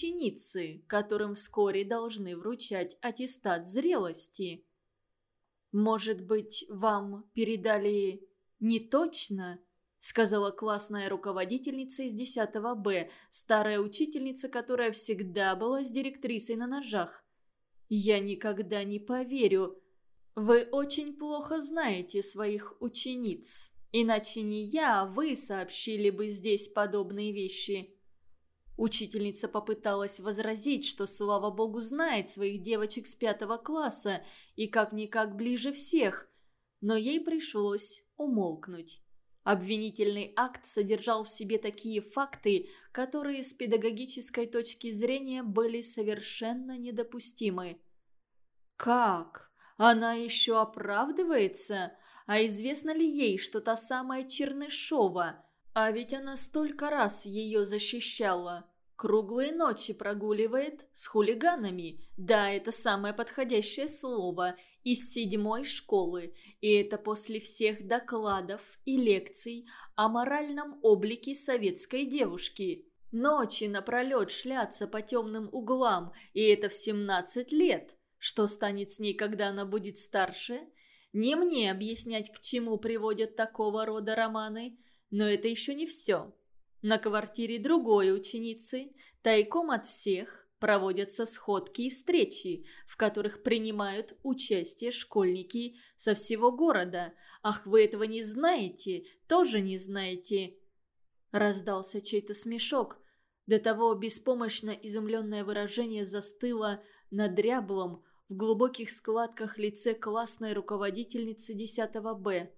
ученицы, которым вскоре должны вручать аттестат зрелости. «Может быть, вам передали не точно?» – сказала классная руководительница из 10 Б, старая учительница, которая всегда была с директрисой на ножах. «Я никогда не поверю. Вы очень плохо знаете своих учениц. Иначе не я, а вы сообщили бы здесь подобные вещи». Учительница попыталась возразить, что, слава богу, знает своих девочек с пятого класса и как-никак ближе всех, но ей пришлось умолкнуть. Обвинительный акт содержал в себе такие факты, которые с педагогической точки зрения были совершенно недопустимы. «Как? Она еще оправдывается? А известно ли ей, что та самая Чернышова? А ведь она столько раз ее защищала!» Круглые ночи прогуливает с хулиганами. Да, это самое подходящее слово. Из седьмой школы. И это после всех докладов и лекций о моральном облике советской девушки. Ночи напролет шляться по темным углам. И это в 17 лет. Что станет с ней, когда она будет старше? Не мне объяснять, к чему приводят такого рода романы. Но это еще не все. На квартире другой ученицы, тайком от всех, проводятся сходки и встречи, в которых принимают участие школьники со всего города. Ах, вы этого не знаете, тоже не знаете. Раздался чей-то смешок. До того беспомощно изумленное выражение застыло на дряблом, в глубоких складках лице классной руководительницы 10 Б.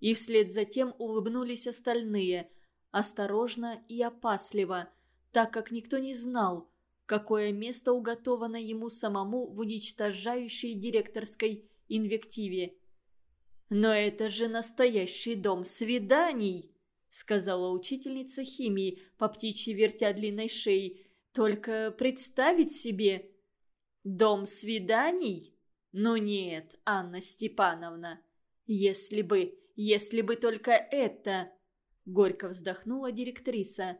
И вслед за тем улыбнулись остальные – осторожно и опасливо, так как никто не знал, какое место уготовано ему самому в уничтожающей директорской инвективе. «Но это же настоящий дом свиданий!» — сказала учительница химии, по птичьи вертя длинной шеей. «Только представить себе...» «Дом свиданий? Ну нет, Анна Степановна. Если бы, если бы только это...» Горько вздохнула директриса.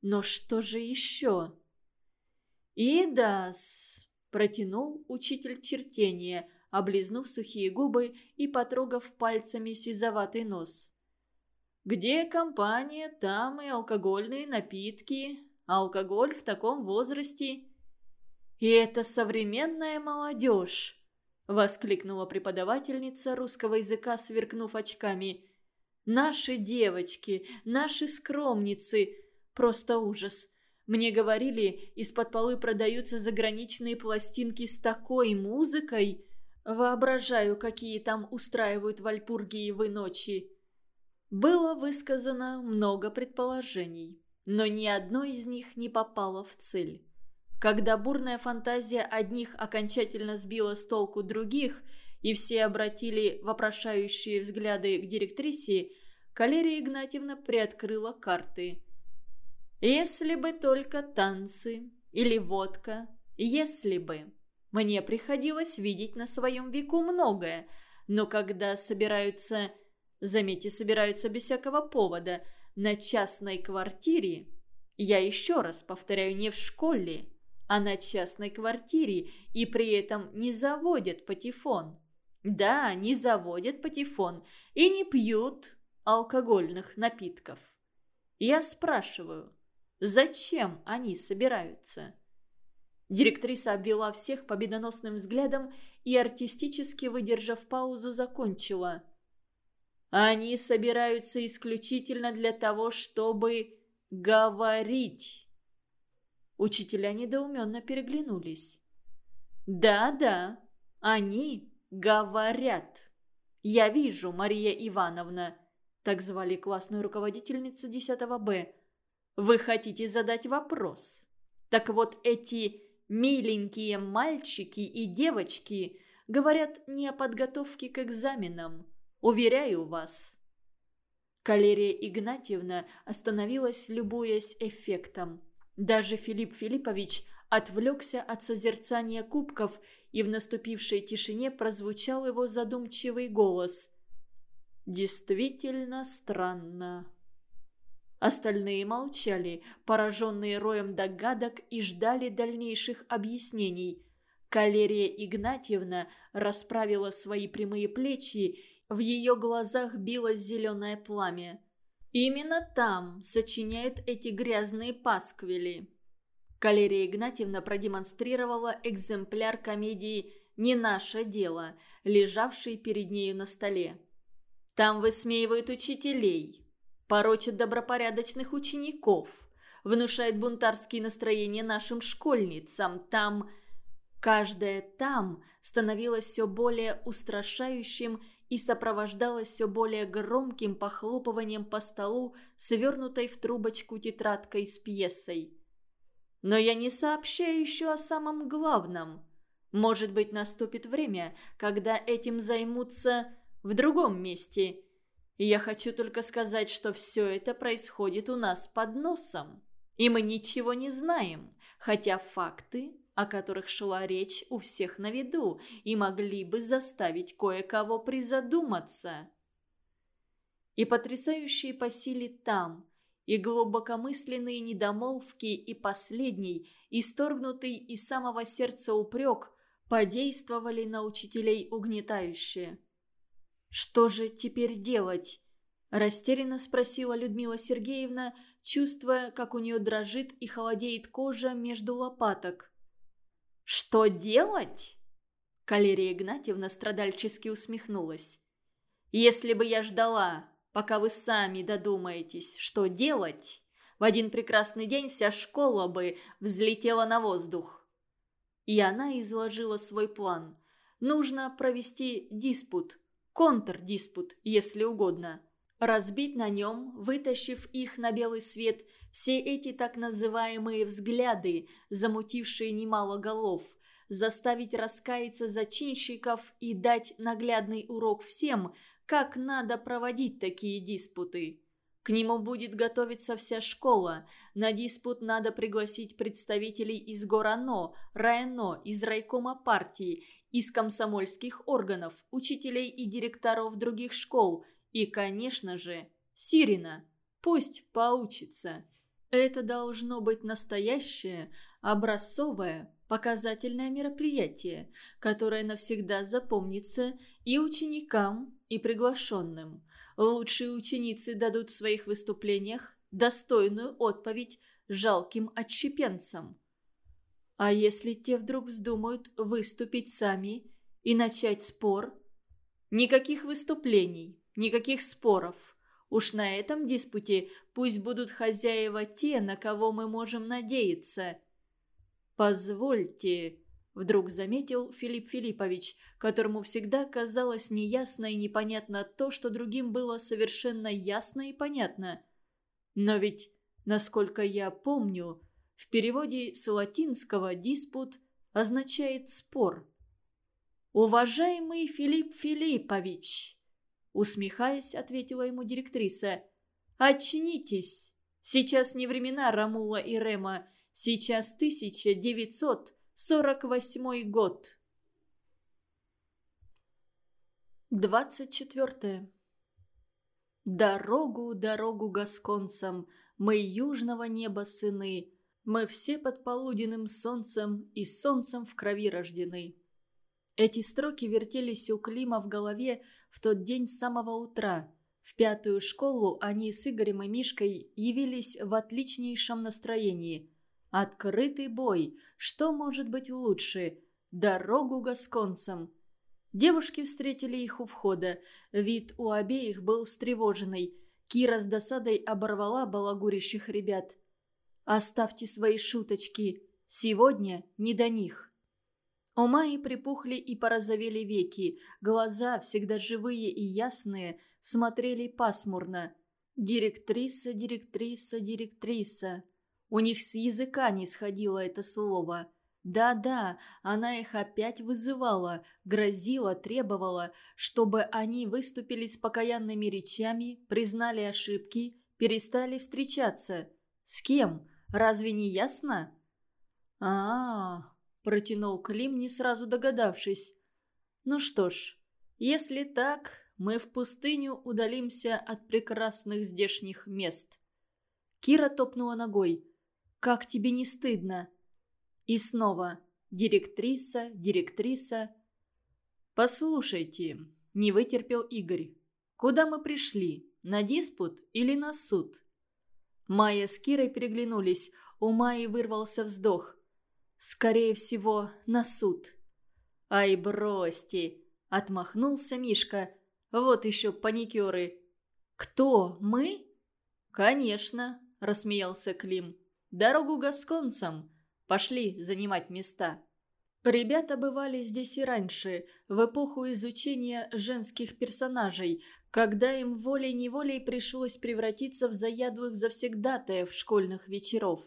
«Но что же еще?» «И да-с», протянул учитель чертения, облизнув сухие губы и потрогав пальцами сизоватый нос. «Где компания, там и алкогольные напитки. Алкоголь в таком возрасте». «И это современная молодежь!» — воскликнула преподавательница русского языка, сверкнув очками. Наши девочки, наши скромницы. Просто ужас. Мне говорили, из-под полы продаются заграничные пластинки с такой музыкой. Воображаю, какие там устраивают вальпургиевы ночи. Было высказано много предположений, но ни одно из них не попало в цель. Когда бурная фантазия одних окончательно сбила с толку других – и все обратили вопрошающие взгляды к директрисе, Калерия Игнатьевна приоткрыла карты. «Если бы только танцы или водка, если бы...» Мне приходилось видеть на своем веку многое, но когда собираются, заметьте, собираются без всякого повода, на частной квартире, я еще раз повторяю, не в школе, а на частной квартире, и при этом не заводят патефон. Да, не заводят патефон и не пьют алкогольных напитков. Я спрашиваю, зачем они собираются? Директриса обвела всех победоносным взглядом и, артистически выдержав паузу, закончила. Они собираются исключительно для того, чтобы говорить. Учителя недоуменно переглянулись. «Да-да, они «Говорят!» «Я вижу, Мария Ивановна!» Так звали классную руководительницу 10 Б. «Вы хотите задать вопрос?» Так вот эти миленькие мальчики и девочки говорят не о подготовке к экзаменам. Уверяю вас. Калерия Игнатьевна остановилась, любуясь эффектом. Даже Филипп Филиппович отвлекся от созерцания кубков, и в наступившей тишине прозвучал его задумчивый голос. «Действительно странно». Остальные молчали, пораженные роем догадок и ждали дальнейших объяснений. Калерия Игнатьевна расправила свои прямые плечи, в ее глазах билось зеленое пламя. Именно там сочиняют эти грязные пасквили. Калерия Игнатьевна продемонстрировала экземпляр комедии «Не наше дело», лежавший перед нею на столе. Там высмеивают учителей, порочит добропорядочных учеников, внушает бунтарские настроения нашим школьницам. Там... Каждое «там» становилось все более устрашающим и сопровождалось все более громким похлопыванием по столу, свернутой в трубочку тетрадкой с пьесой. Но я не сообщаю еще о самом главном. Может быть, наступит время, когда этим займутся в другом месте – я хочу только сказать, что все это происходит у нас под носом. И мы ничего не знаем, хотя факты, о которых шла речь, у всех на виду и могли бы заставить кое-кого призадуматься. И потрясающие по силе там, и глубокомысленные недомолвки, и последний, исторгнутый из самого сердца упрек подействовали на учителей угнетающе. «Что же теперь делать?» – растерянно спросила Людмила Сергеевна, чувствуя, как у нее дрожит и холодеет кожа между лопаток. «Что делать?» Калерия Игнатьевна страдальчески усмехнулась. «Если бы я ждала, пока вы сами додумаетесь, что делать, в один прекрасный день вся школа бы взлетела на воздух». И она изложила свой план. Нужно провести диспут – контрдиспут, если угодно. Разбить на нем, вытащив их на белый свет, все эти так называемые взгляды, замутившие немало голов, заставить раскаяться зачинщиков и дать наглядный урок всем, как надо проводить такие диспуты. К нему будет готовиться вся школа. На диспут надо пригласить представителей из Горано, Райно, из райкома партии из комсомольских органов, учителей и директоров других школ и, конечно же, Сирина. Пусть поучится. Это должно быть настоящее, образцовое, показательное мероприятие, которое навсегда запомнится и ученикам, и приглашенным. Лучшие ученицы дадут в своих выступлениях достойную отповедь жалким отщепенцам. А если те вдруг вздумают выступить сами и начать спор? Никаких выступлений, никаких споров. Уж на этом диспуте пусть будут хозяева те, на кого мы можем надеяться. «Позвольте», — вдруг заметил Филипп Филиппович, которому всегда казалось неясно и непонятно то, что другим было совершенно ясно и понятно. «Но ведь, насколько я помню, в переводе с латинского «диспут» означает «спор». «Уважаемый Филипп Филиппович!» Усмехаясь, ответила ему директриса. «Очнитесь! Сейчас не времена Рамула и Рема, сейчас 1948 год!» Двадцать четвертое. Дорогу, дорогу гасконцам, мы южного неба сыны, мы все под полуденным солнцем и солнцем в крови рождены. Эти строки вертелись у Клима в голове в тот день с самого утра. В пятую школу они с Игорем и Мишкой явились в отличнейшем настроении. Открытый бой. Что может быть лучше? Дорогу гасконцам. Девушки встретили их у входа. Вид у обеих был встревоженный. Кира с досадой оборвала балагурящих ребят. Оставьте свои шуточки. Сегодня не до них. У Майи припухли и порозовели веки. Глаза, всегда живые и ясные, смотрели пасмурно. Директриса, директриса, директриса. У них с языка не сходило это слово. Да-да, она их опять вызывала, грозила, требовала, чтобы они выступили с покаянными речами, признали ошибки, перестали встречаться. С кем? Разве не ясно?» а, -а, -а протянул Клим, не сразу догадавшись. «Ну что ж, если так, мы в пустыню удалимся от прекрасных здешних мест». Кира топнула ногой. «Как тебе не стыдно?» И снова директриса, директриса. «Послушайте», — не вытерпел Игорь. «Куда мы пришли? На диспут или на суд?» Майя с Кирой переглянулись. У Майи вырвался вздох. «Скорее всего, на суд». «Ай, бросьте!» — отмахнулся Мишка. «Вот еще паникеры». «Кто? Мы?» «Конечно», — рассмеялся Клим. «Дорогу гасконцам. Пошли занимать места». Ребята бывали здесь и раньше, в эпоху изучения женских персонажей, когда им волей-неволей пришлось превратиться в заядлых завсегдатаев школьных вечеров.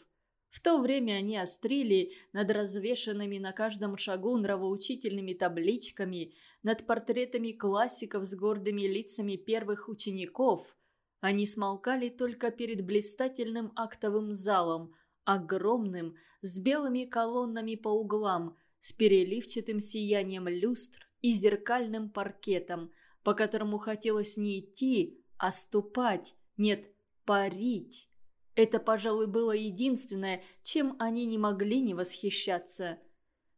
В то время они острили над развешанными на каждом шагу нравоучительными табличками, над портретами классиков с гордыми лицами первых учеников. Они смолкали только перед блистательным актовым залом, огромным, с белыми колоннами по углам, с переливчатым сиянием люстр и зеркальным паркетом, по которому хотелось не идти, а ступать, нет, парить. Это, пожалуй, было единственное, чем они не могли не восхищаться.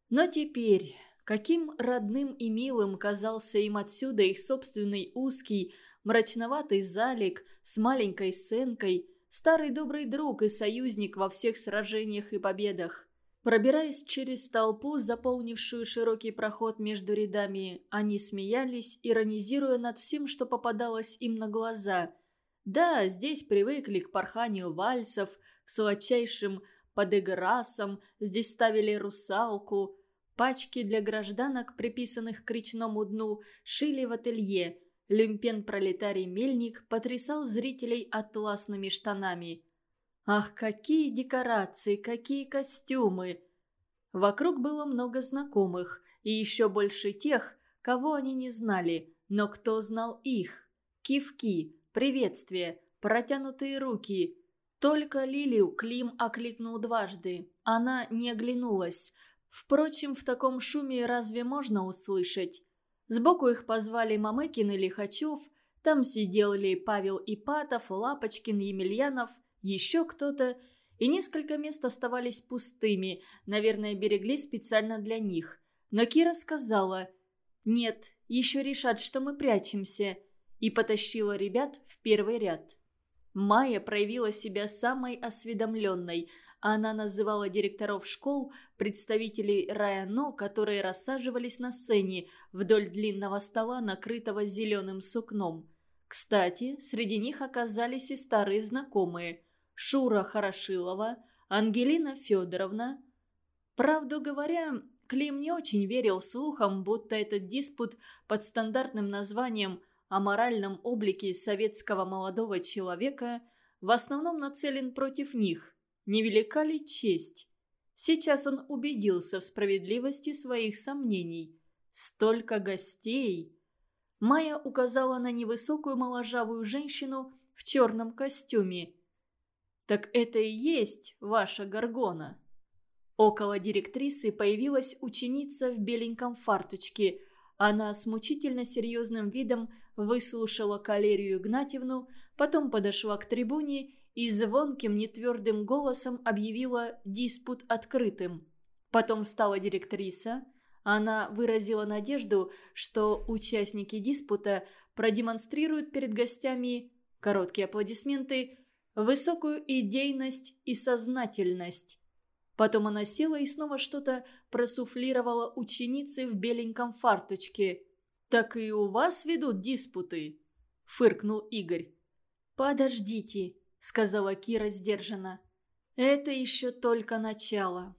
Но теперь, каким родным и милым казался им отсюда их собственный узкий, мрачноватый залик с маленькой сценкой, старый добрый друг и союзник во всех сражениях и победах. Пробираясь через толпу, заполнившую широкий проход между рядами, они смеялись, иронизируя над всем, что попадалось им на глаза – да, здесь привыкли к порханию вальсов, к сладчайшим подыграсам, здесь ставили русалку. Пачки для гражданок, приписанных к речному дну, шили в ателье. Люмпен-пролетарий-мельник потрясал зрителей атласными штанами. Ах, какие декорации, какие костюмы! Вокруг было много знакомых, и еще больше тех, кого они не знали, но кто знал их. Кивки, приветствие, протянутые руки. Только Лилию Клим окликнул дважды. Она не оглянулась. Впрочем, в таком шуме разве можно услышать? Сбоку их позвали Мамыкин и Лихачев. Там сидели Павел Ипатов, Лапочкин, Емельянов, еще кто-то. И несколько мест оставались пустыми, наверное, берегли специально для них. Но Кира сказала, «Нет, еще решат, что мы прячемся и потащила ребят в первый ряд. Майя проявила себя самой осведомленной. Она называла директоров школ, представителей районо, которые рассаживались на сцене вдоль длинного стола, накрытого зеленым сукном. Кстати, среди них оказались и старые знакомые. Шура Хорошилова, Ангелина Федоровна. Правду говоря, Клим не очень верил слухам, будто этот диспут под стандартным названием о моральном облике советского молодого человека в основном нацелен против них. Невелика ли честь? Сейчас он убедился в справедливости своих сомнений. Столько гостей! Майя указала на невысокую моложавую женщину в черном костюме. «Так это и есть ваша горгона?» Около директрисы появилась ученица в беленьком фарточке. Она с мучительно серьезным видом выслушала Калерию Игнатьевну, потом подошла к трибуне и звонким нетвердым голосом объявила диспут открытым. Потом встала директриса. Она выразила надежду, что участники диспута продемонстрируют перед гостями короткие аплодисменты, высокую идейность и сознательность. Потом она села и снова что-то просуфлировала ученице в беленьком фарточке. «Так и у вас ведут диспуты?» – фыркнул Игорь. «Подождите», – сказала Кира сдержанно. «Это еще только начало».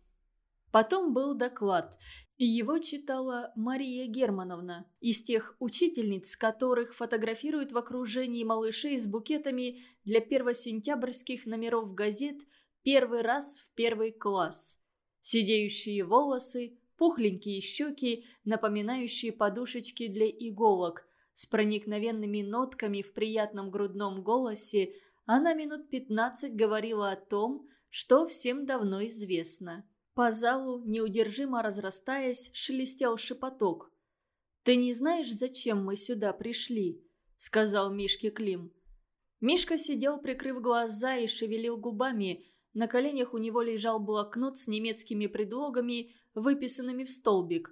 Потом был доклад. Его читала Мария Германовна, из тех учительниц, которых фотографируют в окружении малышей с букетами для первосентябрьских номеров газет первый раз в первый класс. Сидеющие волосы, пухленькие щеки, напоминающие подушечки для иголок. С проникновенными нотками в приятном грудном голосе она минут пятнадцать говорила о том, что всем давно известно. По залу, неудержимо разрастаясь, шелестел шепоток. «Ты не знаешь, зачем мы сюда пришли?» — сказал Мишке Клим. Мишка сидел, прикрыв глаза и шевелил губами. На коленях у него лежал блокнот с немецкими предлогами, выписанными в столбик.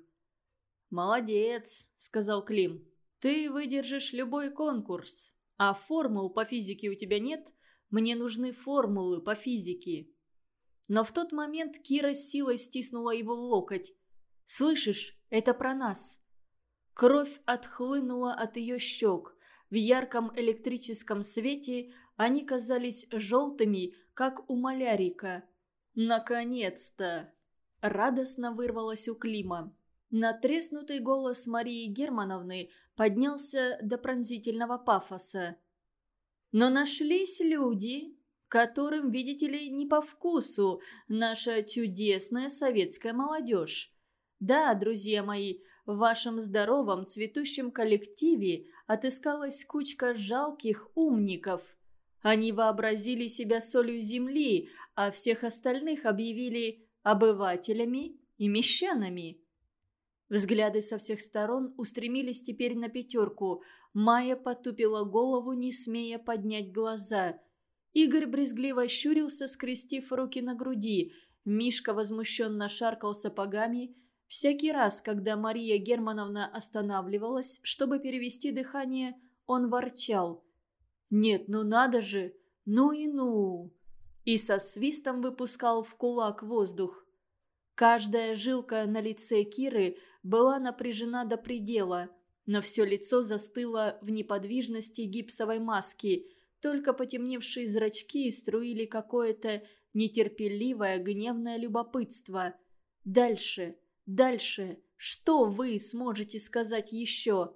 «Молодец», — сказал Клим. «Ты выдержишь любой конкурс. А формул по физике у тебя нет? Мне нужны формулы по физике». Но в тот момент Кира с силой стиснула его локоть. «Слышишь, это про нас». Кровь отхлынула от ее щек. В ярком электрическом свете они казались желтыми, как у малярика. «Наконец-то!» – радостно вырвалось у Клима. Натреснутый голос Марии Германовны поднялся до пронзительного пафоса. «Но нашлись люди, которым, видите ли, не по вкусу наша чудесная советская молодежь. Да, друзья мои, в вашем здоровом цветущем коллективе отыскалась кучка жалких умников. Они вообразили себя солью земли, а всех остальных объявили обывателями и мещанами. Взгляды со всех сторон устремились теперь на пятерку. Майя потупила голову, не смея поднять глаза. Игорь брезгливо щурился, скрестив руки на груди. Мишка возмущенно шаркал сапогами – Всякий раз, когда Мария Германовна останавливалась, чтобы перевести дыхание, он ворчал. «Нет, ну надо же! Ну и ну!» И со свистом выпускал в кулак воздух. Каждая жилка на лице Киры была напряжена до предела, но все лицо застыло в неподвижности гипсовой маски, только потемневшие зрачки струили какое-то нетерпеливое гневное любопытство. Дальше – Дальше, что вы сможете сказать еще?»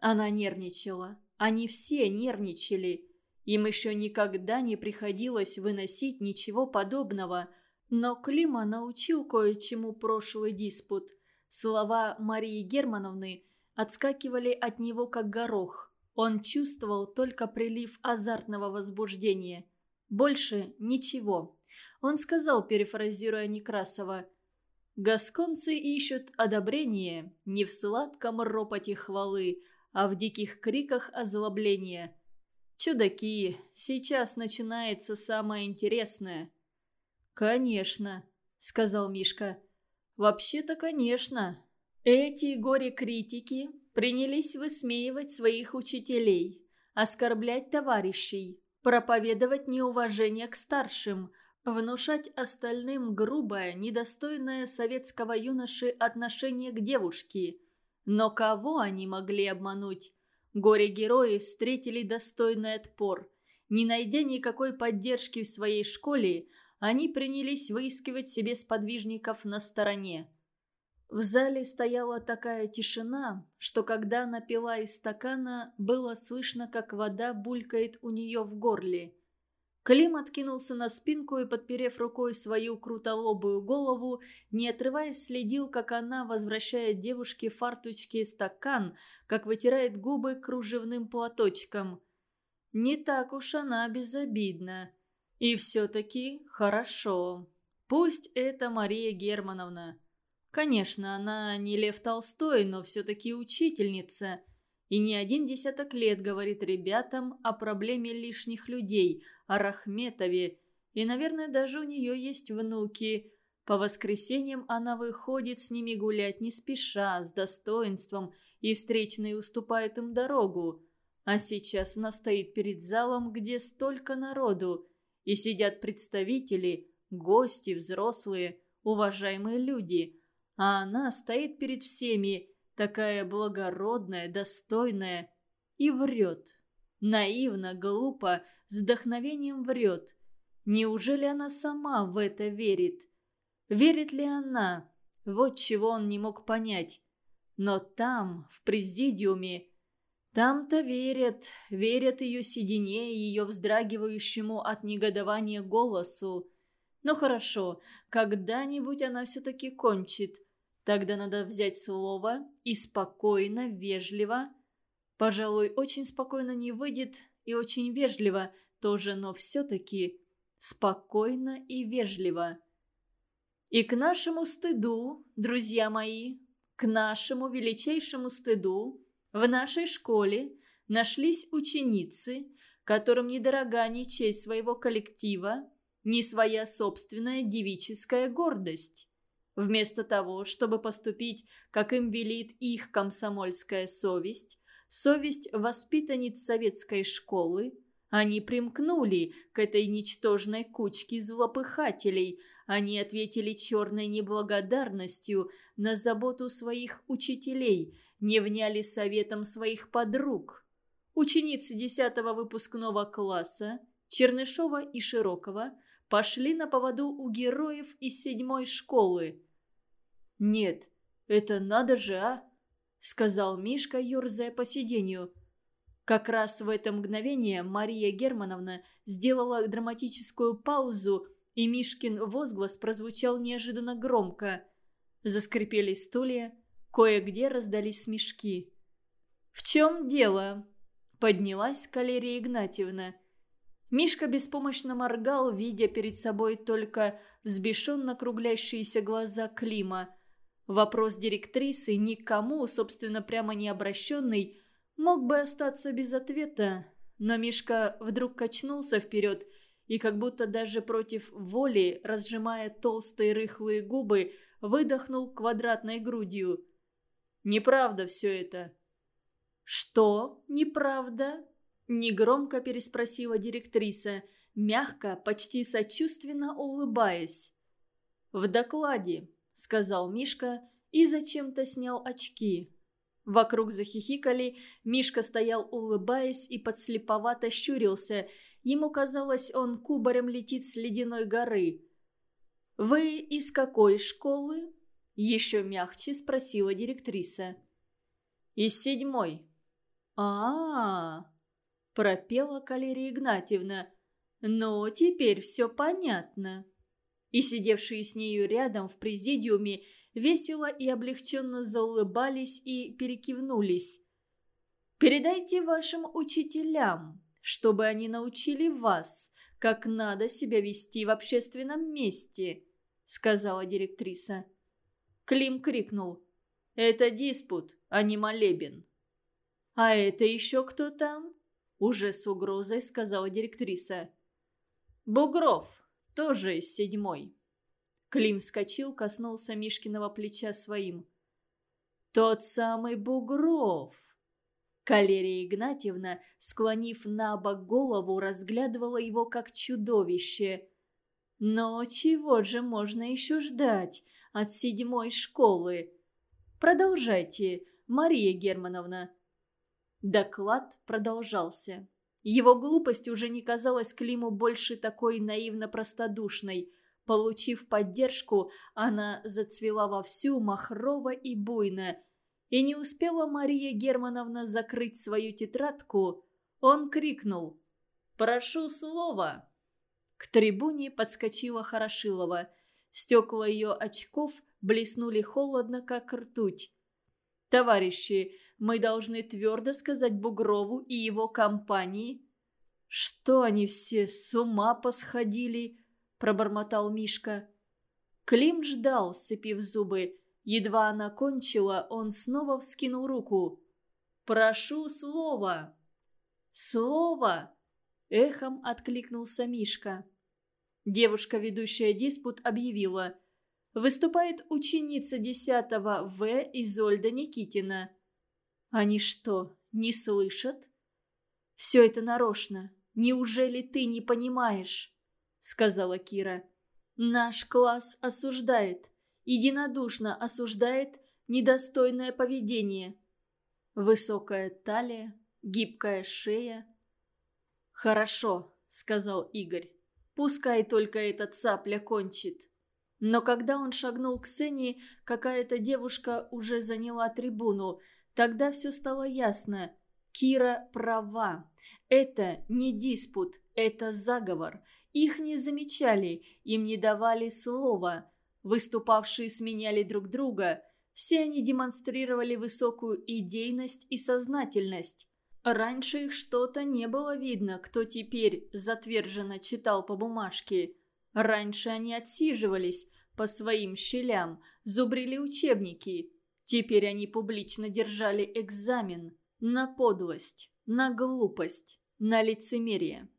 Она нервничала. Они все нервничали. Им еще никогда не приходилось выносить ничего подобного. Но Клима научил кое-чему прошлый диспут. Слова Марии Германовны отскакивали от него как горох. Он чувствовал только прилив азартного возбуждения. Больше ничего. Он сказал, перефразируя Некрасова, Гасконцы ищут одобрение не в сладком ропоте хвалы, а в диких криках озлобления. Чудаки, сейчас начинается самое интересное. «Конечно», — сказал Мишка. «Вообще-то, конечно. Эти горе-критики принялись высмеивать своих учителей, оскорблять товарищей, проповедовать неуважение к старшим — Внушать остальным грубое, недостойное советского юноши отношение к девушке. Но кого они могли обмануть? Горе-герои встретили достойный отпор. Не найдя никакой поддержки в своей школе, они принялись выискивать себе сподвижников на стороне. В зале стояла такая тишина, что когда она пила из стакана, было слышно, как вода булькает у нее в горле – Клим откинулся на спинку и, подперев рукой свою крутолобую голову, не отрываясь, следил, как она возвращает девушке фарточки и стакан, как вытирает губы кружевным платочком. Не так уж она безобидна. И все-таки хорошо. Пусть это Мария Германовна. Конечно, она не Лев Толстой, но все-таки учительница – и не один десяток лет говорит ребятам о проблеме лишних людей, о Рахметове. И, наверное, даже у нее есть внуки. По воскресеньям она выходит с ними гулять не спеша, с достоинством, и встречные уступают им дорогу. А сейчас она стоит перед залом, где столько народу, и сидят представители, гости, взрослые, уважаемые люди. А она стоит перед всеми, такая благородная, достойная, и врет. Наивно, глупо, с вдохновением врет. Неужели она сама в это верит? Верит ли она? Вот чего он не мог понять. Но там, в президиуме, там-то верят, верят ее седине и ее вздрагивающему от негодования голосу. Но хорошо, когда-нибудь она все-таки кончит. Тогда надо взять слово и спокойно, вежливо. Пожалуй, очень спокойно не выйдет и очень вежливо тоже, но все-таки спокойно и вежливо. И к нашему стыду, друзья мои, к нашему величайшему стыду, в нашей школе нашлись ученицы, которым недорога ни честь своего коллектива, ни своя собственная девическая гордость. Вместо того, чтобы поступить, как им велит их комсомольская совесть, совесть воспитанниц советской школы, они примкнули к этой ничтожной кучке злопыхателей, они ответили черной неблагодарностью на заботу своих учителей, не вняли советом своих подруг. Ученицы 10 выпускного класса Чернышова и Широкого пошли на поводу у героев из седьмой школы. «Нет, это надо же, а!» — сказал Мишка, ерзая по сиденью. Как раз в это мгновение Мария Германовна сделала драматическую паузу, и Мишкин возглас прозвучал неожиданно громко. Заскрипели стулья, кое-где раздались смешки. «В чем дело?» — поднялась Калерия Игнатьевна. Мишка беспомощно моргал, видя перед собой только взбешенно круглящиеся глаза Клима. Вопрос директрисы, никому, собственно, прямо не обращенный, мог бы остаться без ответа, но Мишка вдруг качнулся вперед и, как будто даже против воли, разжимая толстые рыхлые губы, выдохнул квадратной грудью. «Неправда все это». «Что неправда?» – негромко переспросила директриса, мягко, почти сочувственно улыбаясь. «В докладе — сказал Мишка и зачем-то снял очки. Вокруг захихикали, Мишка стоял улыбаясь и подслеповато щурился. Ему казалось, он кубарем летит с ледяной горы. «Вы из какой школы?» — еще мягче спросила директриса. «Из седьмой». «А-а-а!» — пропела Калерия Игнатьевна. «Ну, теперь все понятно» и сидевшие с нею рядом в президиуме весело и облегченно заулыбались и перекивнулись. «Передайте вашим учителям, чтобы они научили вас, как надо себя вести в общественном месте», — сказала директриса. Клим крикнул. «Это диспут, а не молебен». «А это еще кто там?» — уже с угрозой сказала директриса. «Бугров», тоже из седьмой. Клим вскочил, коснулся Мишкиного плеча своим. «Тот самый Бугров!» Калерия Игнатьевна, склонив на бок голову, разглядывала его как чудовище. «Но чего же можно еще ждать от седьмой школы? Продолжайте, Мария Германовна». Доклад продолжался. Его глупость уже не казалась Климу больше такой наивно-простодушной. Получив поддержку, она зацвела вовсю, махрово и буйно. И не успела Мария Германовна закрыть свою тетрадку, он крикнул «Прошу слова!». К трибуне подскочила Хорошилова. Стекла ее очков блеснули холодно, как ртуть. «Товарищи, мы должны твердо сказать Бугрову и его компании...» «Что они все с ума посходили?» – пробормотал Мишка. Клим ждал, сцепив зубы. Едва она кончила, он снова вскинул руку. «Прошу слова!» «Слово!» – эхом откликнулся Мишка. Девушка, ведущая диспут, объявила. Выступает ученица 10 В. Изольда Никитина. Они что, не слышат? Все это нарочно. Неужели ты не понимаешь? Сказала Кира. Наш класс осуждает, единодушно осуждает недостойное поведение. Высокая талия, гибкая шея. «Хорошо», — сказал Игорь. «Пускай только этот цапля кончит». Но когда он шагнул к сцене, какая-то девушка уже заняла трибуну. Тогда все стало ясно. Кира права. Это не диспут, это заговор. Их не замечали, им не давали слова. Выступавшие сменяли друг друга. Все они демонстрировали высокую идейность и сознательность. Раньше их что-то не было видно, кто теперь затверженно читал по бумажке. Раньше они отсиживались по своим щелям, зубрили учебники. Теперь они публично держали экзамен на подлость, на глупость, на лицемерие.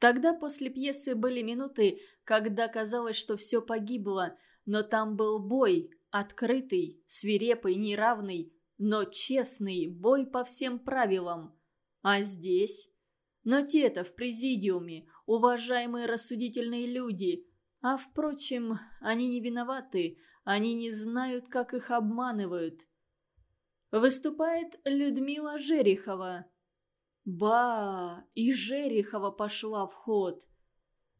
Тогда после пьесы были минуты, когда казалось, что все погибло, но там был бой, открытый, свирепый, неравный, но честный, бой по всем правилам. А здесь? Но те-то в президиуме, уважаемые рассудительные люди. А впрочем, они не виноваты, они не знают, как их обманывают. Выступает Людмила Жерехова. Ба, и Жерехова пошла в ход.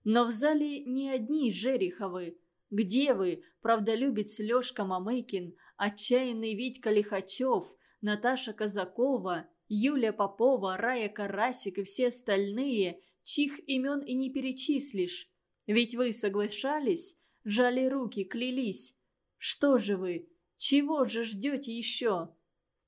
Но в зале не одни Жереховы. Где вы, правдолюбец Лешка Мамыкин, отчаянный Витька Лихачев, Наташа Казакова, Юля Попова, Рая Карасик и все остальные, чьих имен и не перечислишь? Ведь вы соглашались, жали руки, клялись. Что же вы, чего же ждете еще?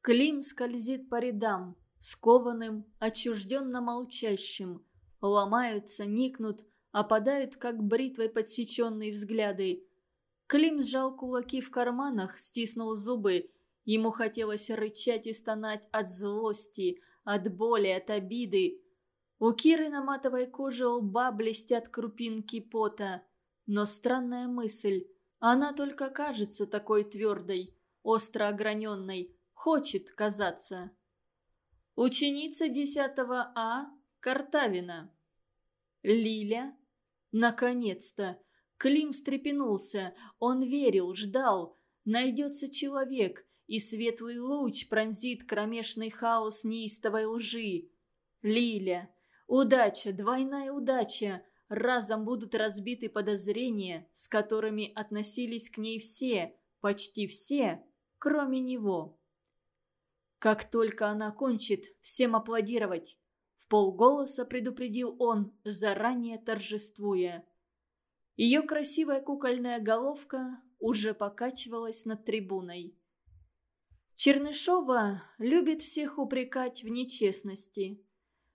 Клим скользит по рядам, скованным, отчужденно молчащим. Ломаются, никнут, опадают, как бритвой подсеченные взгляды. Клим сжал кулаки в карманах, стиснул зубы. Ему хотелось рычать и стонать от злости, от боли, от обиды. У Киры на матовой коже лба блестят крупинки пота. Но странная мысль. Она только кажется такой твердой, остро ограненной, хочет казаться. Ученица 10 А Картавина. Лиля. Наконец-то. Клим встрепенулся. Он верил, ждал. Найдется человек, и светлый луч пронзит кромешный хаос неистовой лжи. Лиля. Удача, двойная удача. Разом будут разбиты подозрения, с которыми относились к ней все, почти все, кроме него. Как только она кончит, всем аплодировать. В полголоса предупредил он, заранее торжествуя. Ее красивая кукольная головка уже покачивалась над трибуной. Чернышова любит всех упрекать в нечестности.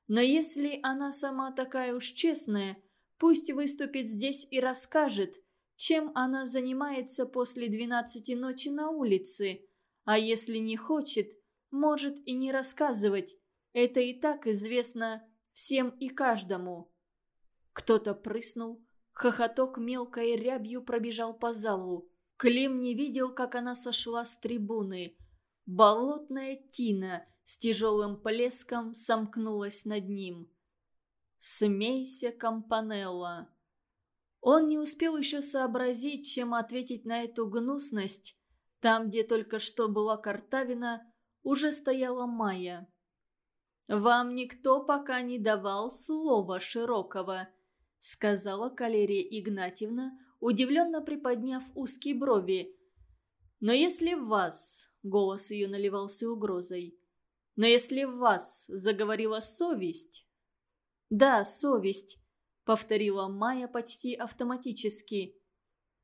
Но если она сама такая уж честная, пусть выступит здесь и расскажет, чем она занимается после двенадцати ночи на улице, а если не хочет – может и не рассказывать. Это и так известно всем и каждому. Кто-то прыснул, хохоток мелкой рябью пробежал по залу. Клим не видел, как она сошла с трибуны. Болотная тина с тяжелым плеском сомкнулась над ним. «Смейся, Компанелла!» Он не успел еще сообразить, чем ответить на эту гнусность. Там, где только что была Картавина, уже стояла Майя. «Вам никто пока не давал слова широкого», — сказала Калерия Игнатьевна, удивленно приподняв узкие брови. «Но если вас...» — голос ее наливался угрозой. «Но если вас заговорила совесть...» «Да, совесть», — повторила Майя почти автоматически.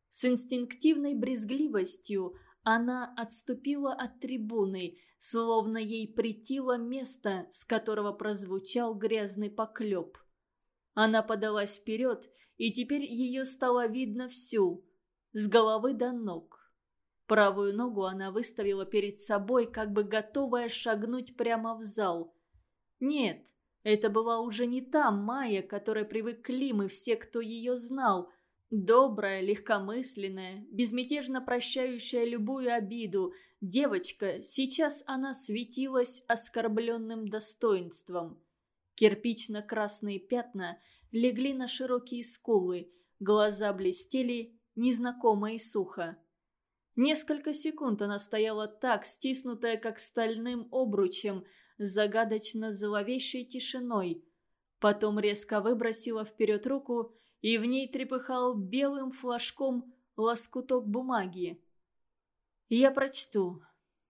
С инстинктивной брезгливостью она отступила от трибуны, словно ей притило место, с которого прозвучал грязный поклеп. Она подалась вперед, и теперь ее стало видно всю, с головы до ног. Правую ногу она выставила перед собой, как бы готовая шагнуть прямо в зал. Нет, это была уже не та Майя, которой привык Клим и все, кто ее знал – Добрая, легкомысленная, безмятежно прощающая любую обиду, девочка, сейчас она светилась оскорбленным достоинством. Кирпично-красные пятна легли на широкие скулы, глаза блестели незнакомо и сухо. Несколько секунд она стояла так, стиснутая, как стальным обручем, загадочно зловещей тишиной. Потом резко выбросила вперед руку и в ней трепыхал белым флажком лоскуток бумаги. «Я прочту.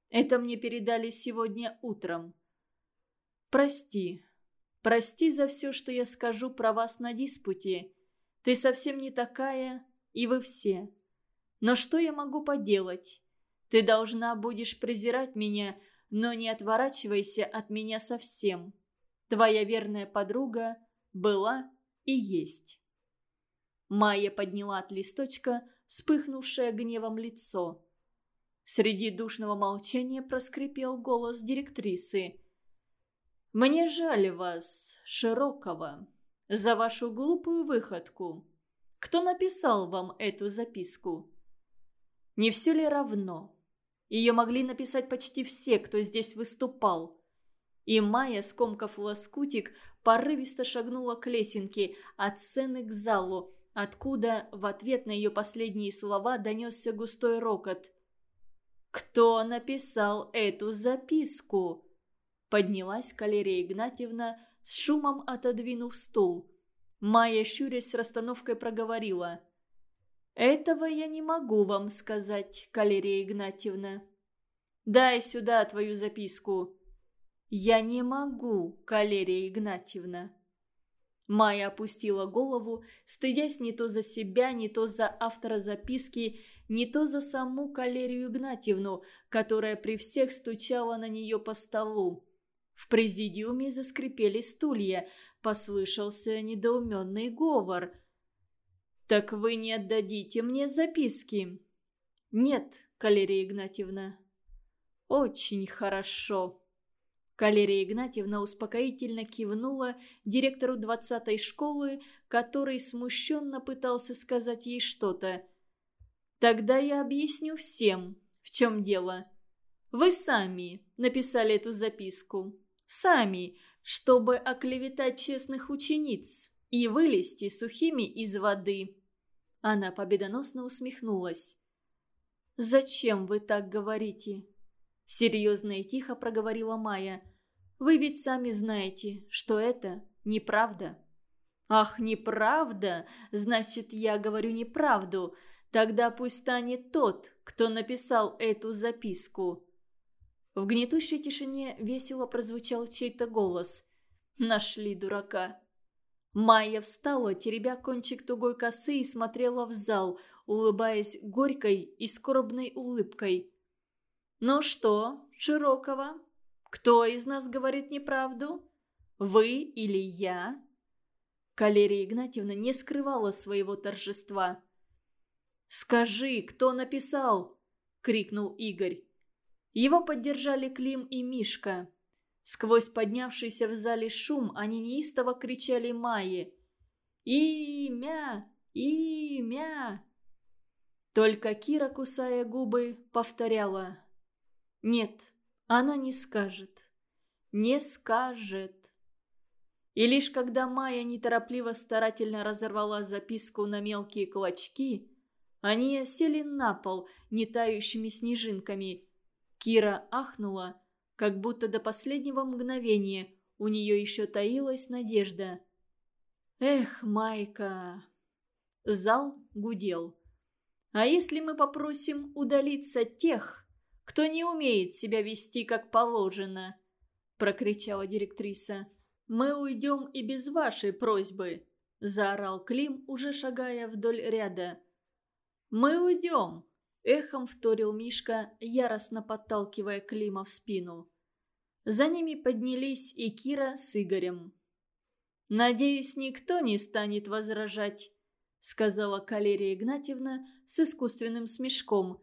Это мне передали сегодня утром. Прости. Прости за все, что я скажу про вас на диспуте. Ты совсем не такая, и вы все. Но что я могу поделать? Ты должна будешь презирать меня, но не отворачивайся от меня совсем. Твоя верная подруга была и есть». Майя подняла от листочка вспыхнувшее гневом лицо. Среди душного молчания проскрипел голос директрисы. «Мне жаль вас, Широкого, за вашу глупую выходку. Кто написал вам эту записку?» «Не все ли равно? Ее могли написать почти все, кто здесь выступал». И Майя, скомкав лоскутик, порывисто шагнула к лесенке от сцены к залу, откуда в ответ на ее последние слова донесся густой рокот. «Кто написал эту записку?» Поднялась Калерия Игнатьевна, с шумом отодвинув стул. Майя, щурясь с расстановкой, проговорила. «Этого я не могу вам сказать, Калерия Игнатьевна. Дай сюда твою записку». «Я не могу, Калерия Игнатьевна». Майя опустила голову, стыдясь не то за себя, не то за автора записки, не то за саму Калерию Игнатьевну, которая при всех стучала на нее по столу. В президиуме заскрипели стулья, послышался недоуменный говор. «Так вы не отдадите мне записки?» «Нет, Калерия Игнатьевна». «Очень хорошо». Калерия Игнатьевна успокоительно кивнула директору двадцатой школы, который смущенно пытался сказать ей что-то. «Тогда я объясню всем, в чем дело. Вы сами написали эту записку. Сами, чтобы оклеветать честных учениц и вылезти сухими из воды». Она победоносно усмехнулась. «Зачем вы так говорите?» Серьезно и тихо проговорила Майя. «Вы ведь сами знаете, что это неправда». «Ах, неправда? Значит, я говорю неправду. Тогда пусть станет тот, кто написал эту записку». В гнетущей тишине весело прозвучал чей-то голос. «Нашли дурака». Майя встала, теребя кончик тугой косы и смотрела в зал, улыбаясь горькой и скорбной улыбкой. «Ну что, Широкого, кто из нас говорит неправду? Вы или я?» Калерия Игнатьевна не скрывала своего торжества. «Скажи, кто написал?» – крикнул Игорь. Его поддержали Клим и Мишка. Сквозь поднявшийся в зале шум они неистово кричали Майе. «Имя! Имя!» Только Кира, кусая губы, повторяла нет, она не скажет. Не скажет. И лишь когда Майя неторопливо старательно разорвала записку на мелкие клочки, они осели на пол не тающими снежинками. Кира ахнула, как будто до последнего мгновения у нее еще таилась надежда. «Эх, Майка!» Зал гудел. «А если мы попросим удалиться тех, кто не умеет себя вести как положено», – прокричала директриса. «Мы уйдем и без вашей просьбы», – заорал Клим, уже шагая вдоль ряда. «Мы уйдем», – эхом вторил Мишка, яростно подталкивая Клима в спину. За ними поднялись и Кира с Игорем. «Надеюсь, никто не станет возражать», – сказала Калерия Игнатьевна с искусственным смешком –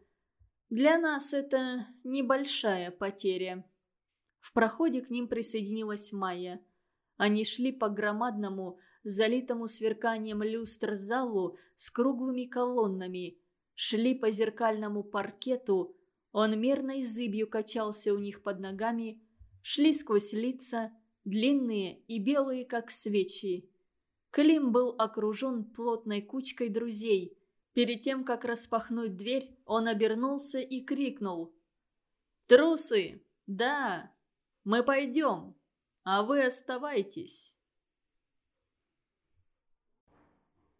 для нас это небольшая потеря. В проходе к ним присоединилась Майя. Они шли по громадному, залитому сверканием люстр залу с круглыми колоннами. Шли по зеркальному паркету. Он мерной зыбью качался у них под ногами. Шли сквозь лица, длинные и белые, как свечи. Клим был окружен плотной кучкой друзей – Перед тем, как распахнуть дверь, он обернулся и крикнул. «Трусы! Да! Мы пойдем, а вы оставайтесь!»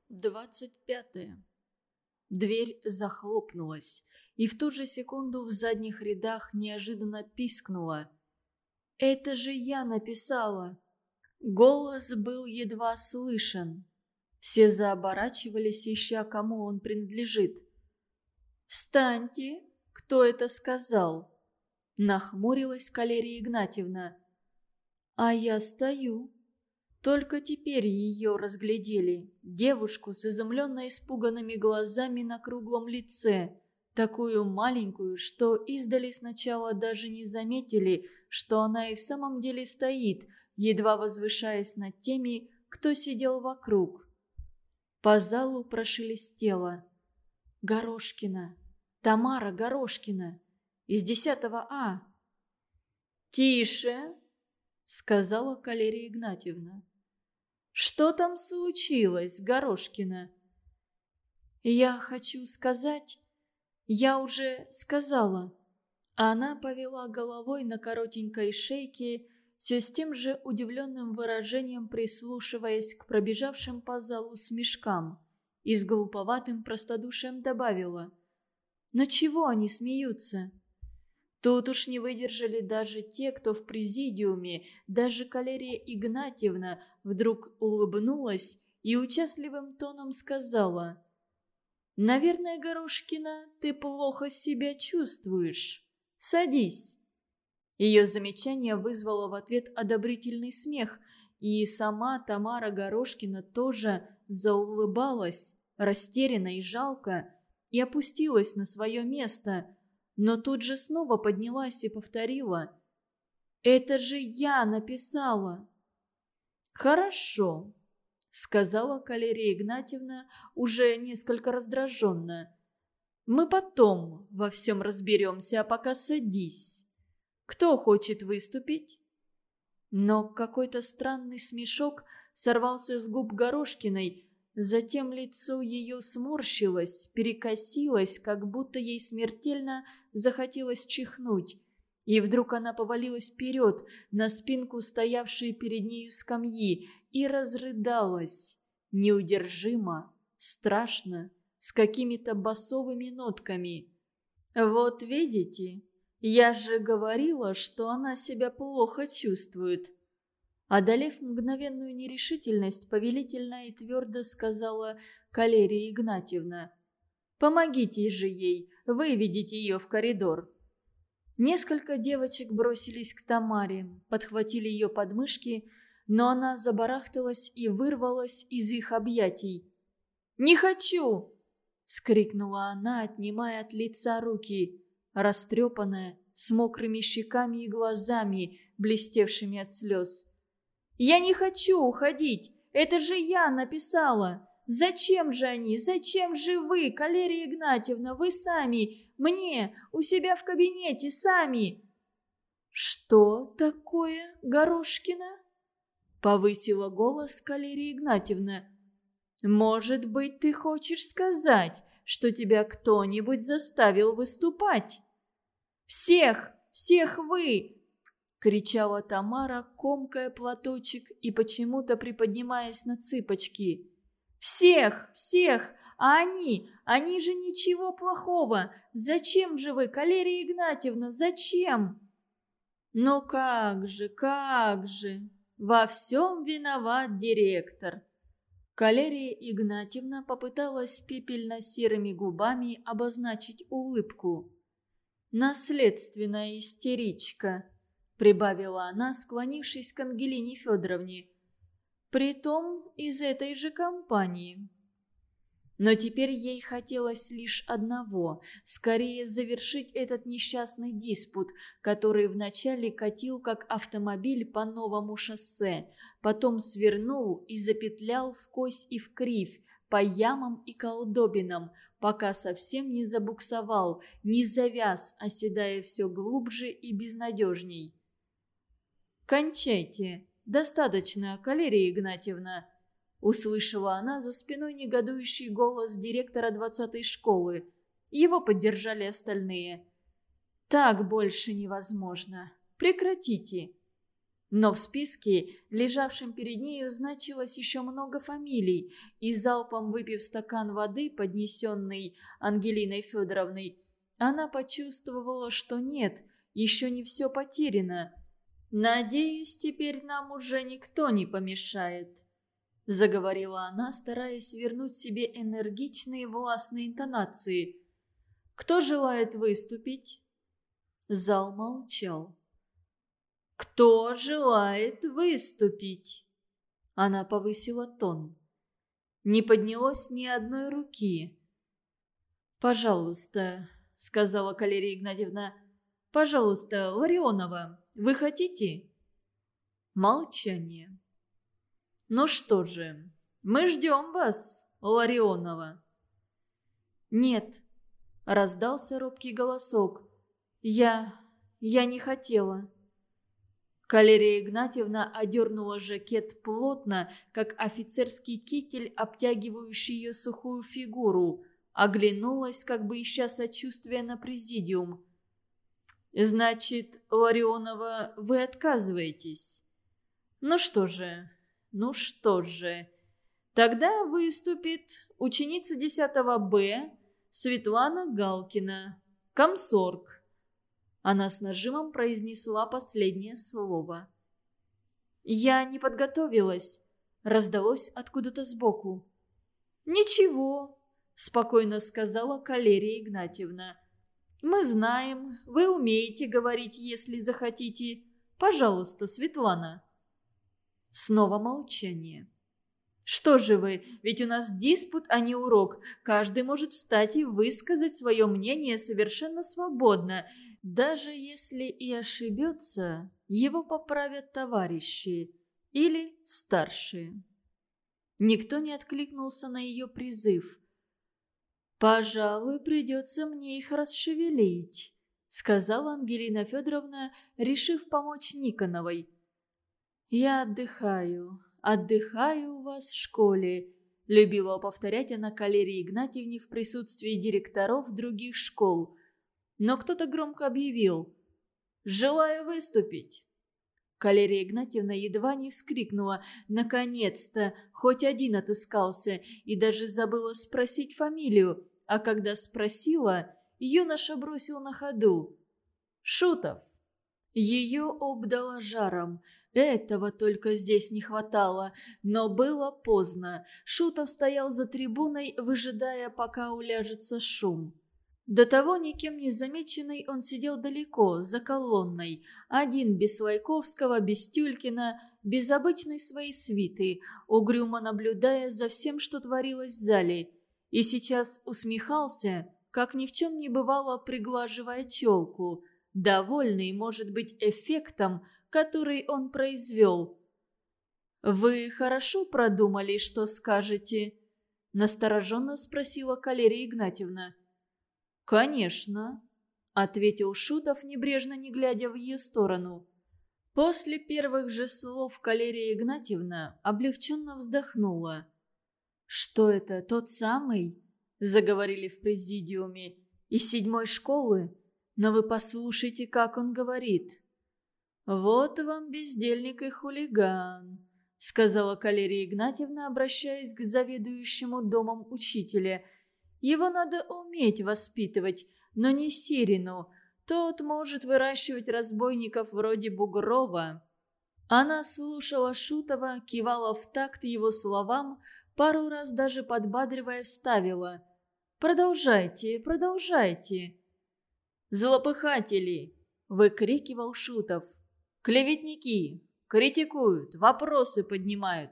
Двадцать пятое. Дверь захлопнулась, и в ту же секунду в задних рядах неожиданно пискнула. «Это же я написала!» Голос был едва слышен. Все заоборачивались, ища, кому он принадлежит. «Встаньте! Кто это сказал?» Нахмурилась Калерия Игнатьевна. «А я стою». Только теперь ее разглядели. Девушку с изумленно испуганными глазами на круглом лице. Такую маленькую, что издали сначала даже не заметили, что она и в самом деле стоит, едва возвышаясь над теми, кто сидел вокруг. По залу прошелестело. Горошкина. Тамара Горошкина. Из 10 А. «Тише!» — сказала Калерия Игнатьевна. «Что там случилось, Горошкина?» «Я хочу сказать...» «Я уже сказала...» Она повела головой на коротенькой шейке, все с тем же удивленным выражением прислушиваясь к пробежавшим по залу смешкам, и с глуповатым простодушием добавила. «Но чего они смеются?» Тут уж не выдержали даже те, кто в президиуме, даже Калерия Игнатьевна вдруг улыбнулась и участливым тоном сказала. «Наверное, Горошкина, ты плохо себя чувствуешь. Садись». Ее замечание вызвало в ответ одобрительный смех, и сама Тамара Горошкина тоже заулыбалась, растерянно и жалко, и опустилась на свое место – но тут же снова поднялась и повторила. «Это же я написала!» «Хорошо», — сказала Калерия Игнатьевна уже несколько раздраженно. «Мы потом во всем разберемся, а пока садись. Кто хочет выступить?» Но какой-то странный смешок сорвался с губ Горошкиной, Затем лицо ее сморщилось, перекосилось, как будто ей смертельно захотелось чихнуть. И вдруг она повалилась вперед, на спинку стоявшей перед нею скамьи, и разрыдалась. Неудержимо, страшно, с какими-то басовыми нотками. «Вот видите, я же говорила, что она себя плохо чувствует», Одолев мгновенную нерешительность, повелительно и твердо сказала Калерия Игнатьевна. «Помогите же ей, выведите ее в коридор». Несколько девочек бросились к Тамаре, подхватили ее подмышки, но она забарахталась и вырвалась из их объятий. «Не хочу!» — вскрикнула она, отнимая от лица руки, растрепанная, с мокрыми щеками и глазами, блестевшими от слез. Я не хочу уходить. Это же я написала. Зачем же они? Зачем же вы, Калерия Игнатьевна, вы сами, мне, у себя в кабинете, сами?» «Что такое, Горошкина?» Повысила голос Калерия Игнатьевна. «Может быть, ты хочешь сказать, что тебя кто-нибудь заставил выступать?» «Всех, всех вы, кричала Тамара, комкая платочек и почему-то приподнимаясь на цыпочки. «Всех! Всех! А они! Они же ничего плохого! Зачем же вы, Калерия Игнатьевна, зачем?» «Ну как же, как же! Во всем виноват директор!» Калерия Игнатьевна попыталась пепельно-серыми губами обозначить улыбку. «Наследственная истеричка!» прибавила она, склонившись к Ангелине Федоровне. «Притом из этой же компании». Но теперь ей хотелось лишь одного – скорее завершить этот несчастный диспут, который вначале катил как автомобиль по новому шоссе, потом свернул и запетлял в кось и в кривь, по ямам и колдобинам, пока совсем не забуксовал, не завяз, оседая все глубже и безнадежней. «Кончайте! Достаточно, Калерия Игнатьевна!» Услышала она за спиной негодующий голос директора двадцатой школы. Его поддержали остальные. «Так больше невозможно. Прекратите!» Но в списке, лежавшем перед нею, значилось еще много фамилий, и залпом выпив стакан воды, поднесенный Ангелиной Федоровной, она почувствовала, что нет, еще не все потеряно. «Надеюсь, теперь нам уже никто не помешает», — заговорила она, стараясь вернуть себе энергичные властные интонации. «Кто желает выступить?» Зал молчал. «Кто желает выступить?» Она повысила тон. Не поднялось ни одной руки. «Пожалуйста», — сказала Калерия Игнатьевна, — «пожалуйста, Ларионова, вы хотите?» Молчание. «Ну что же, мы ждем вас, Ларионова». «Нет», — раздался робкий голосок. «Я... я не хотела». Калерия Игнатьевна одернула жакет плотно, как офицерский китель, обтягивающий ее сухую фигуру. Оглянулась, как бы ища сочувствия на президиум. «Значит, Ларионова, вы отказываетесь?» «Ну что же, ну что же...» Тогда выступит ученица 10 Б Светлана Галкина, комсорг. Она с нажимом произнесла последнее слово. «Я не подготовилась», — раздалось откуда-то сбоку. «Ничего», — спокойно сказала Калерия Игнатьевна. «Мы знаем, вы умеете говорить, если захотите. Пожалуйста, Светлана». Снова молчание. «Что же вы, ведь у нас диспут, а не урок. Каждый может встать и высказать свое мнение совершенно свободно. Даже если и ошибется, его поправят товарищи или старшие. Никто не откликнулся на ее призыв. «Пожалуй, придется мне их расшевелить», — сказала Ангелина Федоровна, решив помочь Никоновой. «Я отдыхаю, отдыхаю у вас в школе», — любила повторять она Калерии Игнатьевне в присутствии директоров других школ — но кто-то громко объявил «Желаю выступить». Калерия Игнатьевна едва не вскрикнула «Наконец-то! Хоть один отыскался!» и даже забыла спросить фамилию, а когда спросила, юноша бросил на ходу. «Шутов!» Ее обдало жаром. Этого только здесь не хватало, но было поздно. Шутов стоял за трибуной, выжидая, пока уляжется шум. До того никем не замеченный он сидел далеко, за колонной, один без Лайковского, без Тюлькина, без обычной своей свиты, угрюмо наблюдая за всем, что творилось в зале. И сейчас усмехался, как ни в чем не бывало, приглаживая челку, довольный, может быть, эффектом, который он произвел. «Вы хорошо продумали, что скажете?» – настороженно спросила Калерия Игнатьевна. «Конечно», — ответил Шутов, небрежно не глядя в ее сторону. После первых же слов Калерия Игнатьевна облегченно вздохнула. «Что это, тот самый?» — заговорили в президиуме. «Из седьмой школы? Но вы послушайте, как он говорит». «Вот вам бездельник и хулиган», — сказала Калерия Игнатьевна, обращаясь к заведующему домом учителя — его надо уметь воспитывать, но не Сирину. Тот может выращивать разбойников вроде Бугрова. Она слушала Шутова, кивала в такт его словам, пару раз даже подбадривая вставила. «Продолжайте, продолжайте!» «Злопыхатели!» – выкрикивал Шутов. «Клеветники! Критикуют, вопросы поднимают.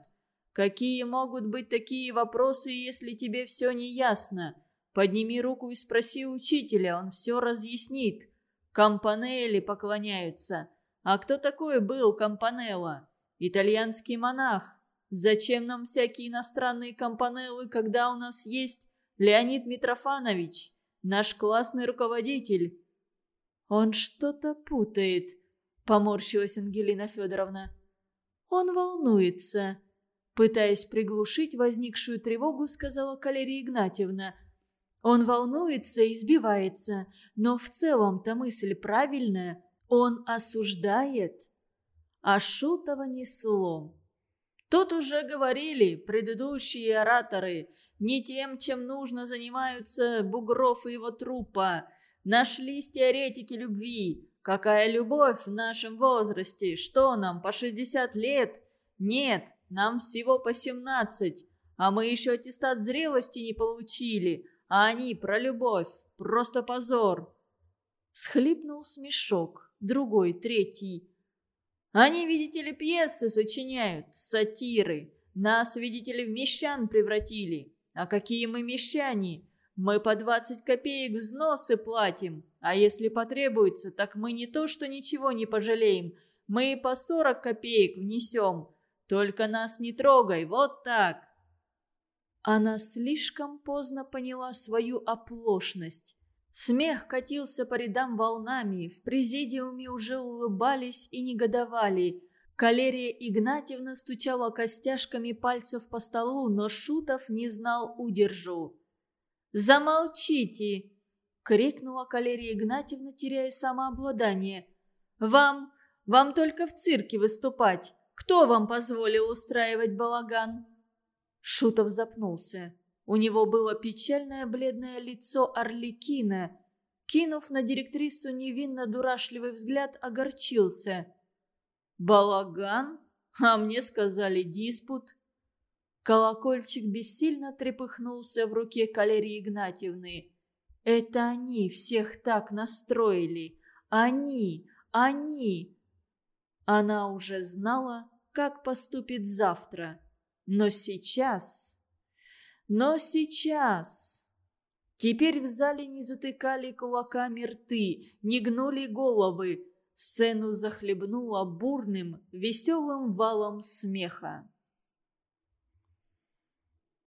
Какие могут быть такие вопросы, если тебе все не ясно? Подними руку и спроси учителя, он все разъяснит. Компанелли поклоняются. А кто такой был Компанелло? Итальянский монах. Зачем нам всякие иностранные компанеллы, когда у нас есть Леонид Митрофанович, наш классный руководитель? Он что-то путает, поморщилась Ангелина Федоровна. Он волнуется. Пытаясь приглушить возникшую тревогу, сказала Калерия Игнатьевна. Он волнуется и сбивается, но в целом-то мысль правильная. Он осуждает. А Шутова несло. Тут уже говорили предыдущие ораторы, не тем, чем нужно занимаются Бугров и его труппа. Нашлись теоретики любви. Какая любовь в нашем возрасте? Что нам, по 60 лет? Нет, нам всего по 17, а мы еще аттестат зрелости не получили, а они про любовь, просто позор. Схлипнул смешок, другой, третий. Они, видите ли, пьесы сочиняют, сатиры. Нас, видите ли, в мещан превратили. А какие мы мещане? Мы по 20 копеек взносы платим. А если потребуется, так мы не то, что ничего не пожалеем. Мы по сорок копеек внесем. Только нас не трогай, вот так!» Она слишком поздно поняла свою оплошность. Смех катился по рядам волнами, в президиуме уже улыбались и негодовали. Калерия Игнатьевна стучала костяшками пальцев по столу, но Шутов не знал удержу. «Замолчите!» — крикнула Калерия Игнатьевна, теряя самообладание. «Вам, вам только в цирке выступать. Кто вам позволил устраивать балаган?» Шутов запнулся. У него было печальное бледное лицо Орликина. Кинув на директрису невинно дурашливый взгляд, огорчился. «Балаган? А мне сказали диспут». Колокольчик бессильно трепыхнулся в руке Калерии Игнатьевны. «Это они всех так настроили! Они! Они!» Она уже знала, как поступит завтра. Но сейчас... Но сейчас... Теперь в зале не затыкали кулаками рты, не гнули головы. Сцену захлебнуло бурным, веселым валом смеха.